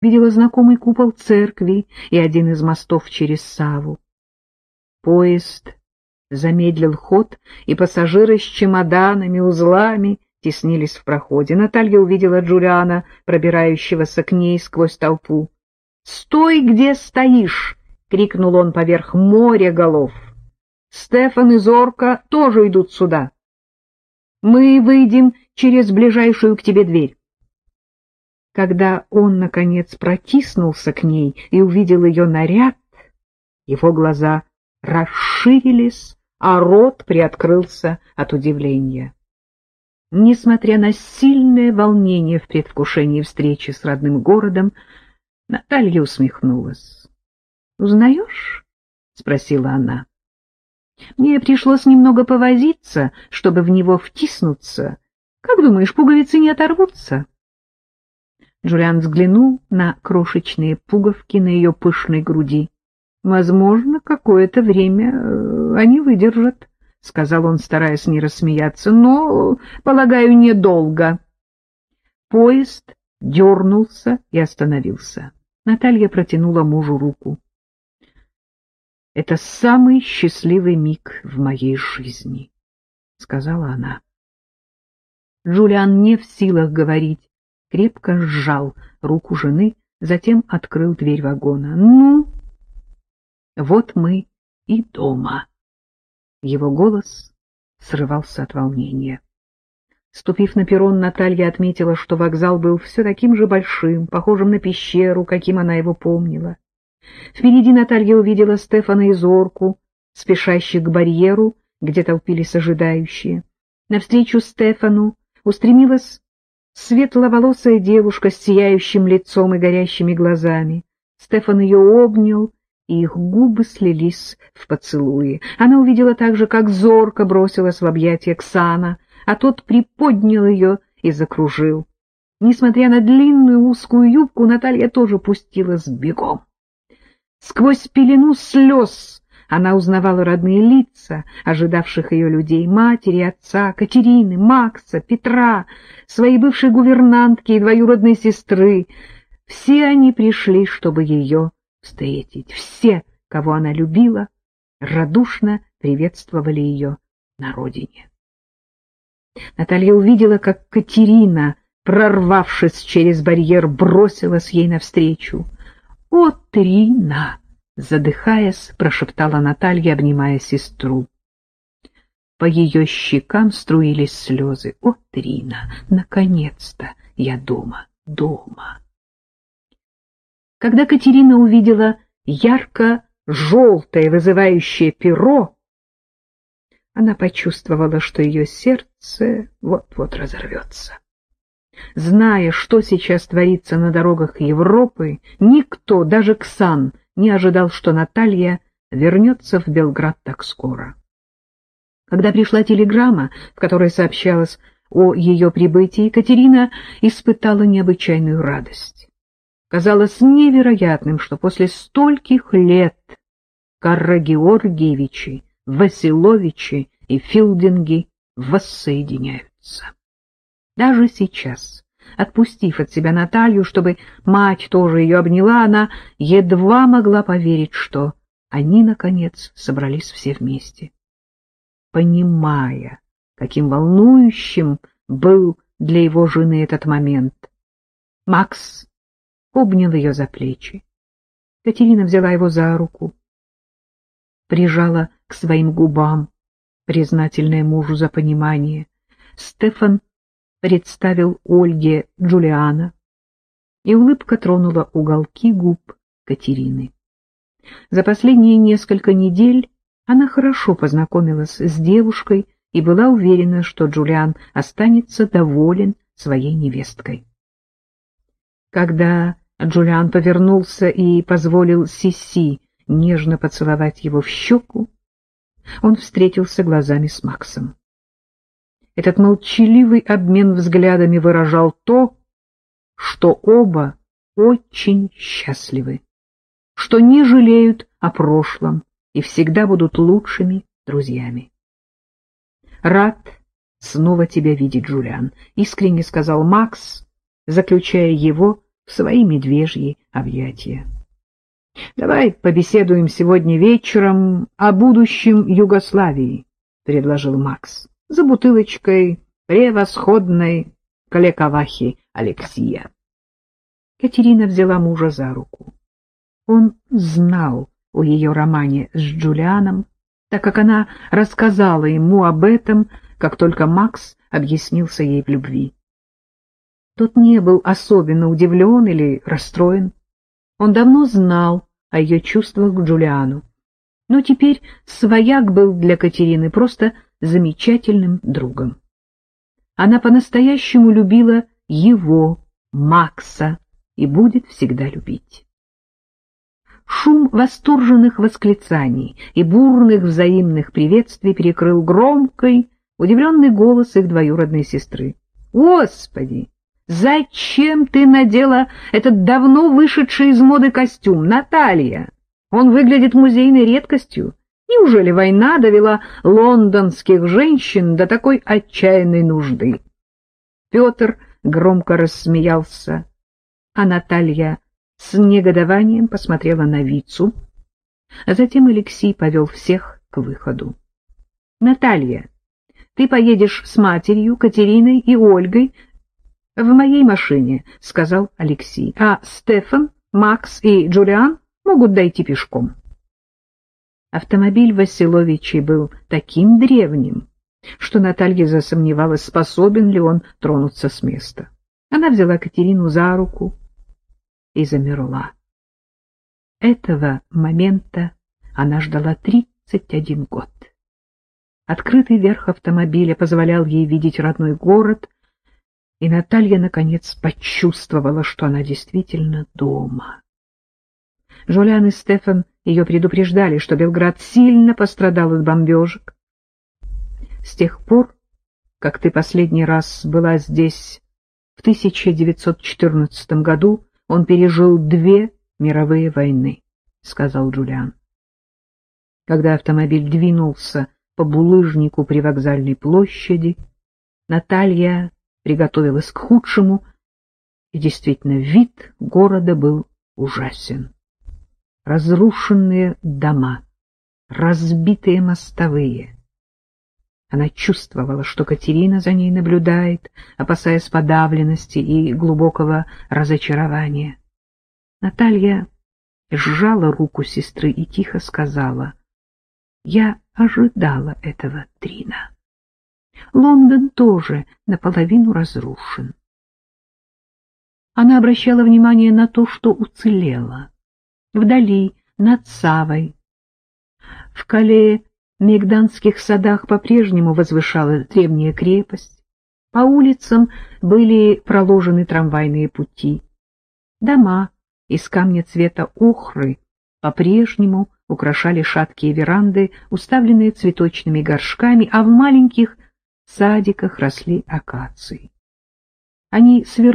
видела знакомый купол церкви и один из мостов через Саву. Поезд замедлил ход, и пассажиры с чемоданами, узлами теснились в проходе. Наталья увидела Джулиана, пробирающегося к ней сквозь толпу. «Стой, где стоишь!» — крикнул он поверх моря голов. «Стефан и Зорка тоже идут сюда. Мы выйдем через ближайшую к тебе дверь». Когда он, наконец, протиснулся к ней и увидел ее наряд, его глаза расширились, а рот приоткрылся от удивления. Несмотря на сильное волнение в предвкушении встречи с родным городом, Наталья усмехнулась. — Узнаешь? — спросила она. — Мне пришлось немного повозиться, чтобы в него втиснуться. Как думаешь, пуговицы не оторвутся? Джулиан взглянул на крошечные пуговки на ее пышной груди. — Возможно, какое-то время э, они выдержат, — сказал он, стараясь не рассмеяться, — но, полагаю, недолго. Поезд дернулся и остановился. Наталья протянула мужу руку. — Это самый счастливый миг в моей жизни, — сказала она. Джулиан не в силах говорить, крепко сжал руку жены, затем открыл дверь вагона. — Ну, вот мы и дома. Его голос срывался от волнения. Ступив на перрон, Наталья отметила, что вокзал был все таким же большим, похожим на пещеру, каким она его помнила. Впереди Наталья увидела Стефана и Зорку, спешащих к барьеру, где толпились ожидающие. Навстречу Стефану устремилась светловолосая девушка с сияющим лицом и горящими глазами. Стефан ее обнял, и их губы слились в поцелуи. Она увидела также, как зорко бросилась в объятия Ксана, а тот приподнял ее и закружил. Несмотря на длинную узкую юбку, Наталья тоже пустилась бегом. Сквозь пелену слез она узнавала родные лица, ожидавших ее людей, матери, отца, Катерины, Макса, Петра, своей бывшей гувернантки и двоюродной сестры. Все они пришли, чтобы ее встретить. Все, кого она любила, радушно приветствовали ее на родине. Наталья увидела, как Катерина, прорвавшись через барьер, бросилась ей навстречу. — О, Трина! — задыхаясь, прошептала Наталья, обнимая сестру. По ее щекам струились слезы. — О, Трина! Наконец-то я дома, дома! Когда Катерина увидела ярко-желтое вызывающее перо, она почувствовала, что ее сердце вот-вот разорвется. Зная, что сейчас творится на дорогах Европы, никто, даже Ксан, не ожидал, что Наталья вернется в Белград так скоро. Когда пришла телеграмма, в которой сообщалось о ее прибытии, Екатерина испытала необычайную радость. Казалось невероятным, что после стольких лет Карра Георгиевичи, Василовичи и Филдинги воссоединяются. Даже сейчас, отпустив от себя Наталью, чтобы мать тоже ее обняла, она едва могла поверить, что они, наконец, собрались все вместе. Понимая, каким волнующим был для его жены этот момент, Макс обнял ее за плечи. Катерина взяла его за руку, прижала к своим губам, признательная мужу за понимание. Стефан представил Ольге Джулиана, и улыбка тронула уголки губ Катерины. За последние несколько недель она хорошо познакомилась с девушкой и была уверена, что Джулиан останется доволен своей невесткой. Когда Джулиан повернулся и позволил Сиси нежно поцеловать его в щеку, он встретился глазами с Максом. Этот молчаливый обмен взглядами выражал то, что оба очень счастливы, что не жалеют о прошлом и всегда будут лучшими друзьями. «Рад снова тебя видеть, Джулиан», — искренне сказал Макс, заключая его в свои медвежьи объятия. Давай побеседуем сегодня вечером о будущем Югославии, предложил Макс. За бутылочкой превосходной калекавахи Алексия. Катерина взяла мужа за руку. Он знал о ее романе с Джулианом, так как она рассказала ему об этом, как только Макс объяснился ей в любви. Тот не был особенно удивлен или расстроен. Он давно знал о ее чувствах к Джулиану. Но теперь свояк был для Катерины просто замечательным другом. Она по-настоящему любила его, Макса, и будет всегда любить. Шум восторженных восклицаний и бурных взаимных приветствий перекрыл громкий, удивленный голос их двоюродной сестры. «Господи! Зачем ты надела этот давно вышедший из моды костюм, Наталья? Он выглядит музейной редкостью. Неужели война довела лондонских женщин до такой отчаянной нужды? Петр громко рассмеялся, а Наталья с негодованием посмотрела на Вицу, а затем Алексей повел всех к выходу. — Наталья, ты поедешь с матерью, Катериной и Ольгой — В моей машине, — сказал Алексей, — а Стефан, Макс и Джулиан могут дойти пешком. Автомобиль Василовичей был таким древним, что Наталья засомневалась, способен ли он тронуться с места. Она взяла Катерину за руку и замерла. Этого момента она ждала тридцать один год. Открытый верх автомобиля позволял ей видеть родной город — и Наталья, наконец, почувствовала, что она действительно дома. Жулиан и Стефан ее предупреждали, что Белград сильно пострадал от бомбежек. С тех пор, как ты последний раз была здесь в 1914 году, он пережил две мировые войны, — сказал Джулиан. Когда автомобиль двинулся по булыжнику при вокзальной площади, Наталья приготовилась к худшему, и действительно вид города был ужасен. Разрушенные дома, разбитые мостовые. Она чувствовала, что Катерина за ней наблюдает, опасаясь подавленности и глубокого разочарования. Наталья сжала руку сестры и тихо сказала, «Я ожидала этого, Трина». Лондон тоже наполовину разрушен. Она обращала внимание на то, что уцелело. Вдали, над Савой. В Кале Мегданских садах по-прежнему возвышалась древняя крепость. По улицам были проложены трамвайные пути. Дома из камня цвета охры по-прежнему украшали шаткие веранды, уставленные цветочными горшками, а в маленьких садиках росли акации. Они свернули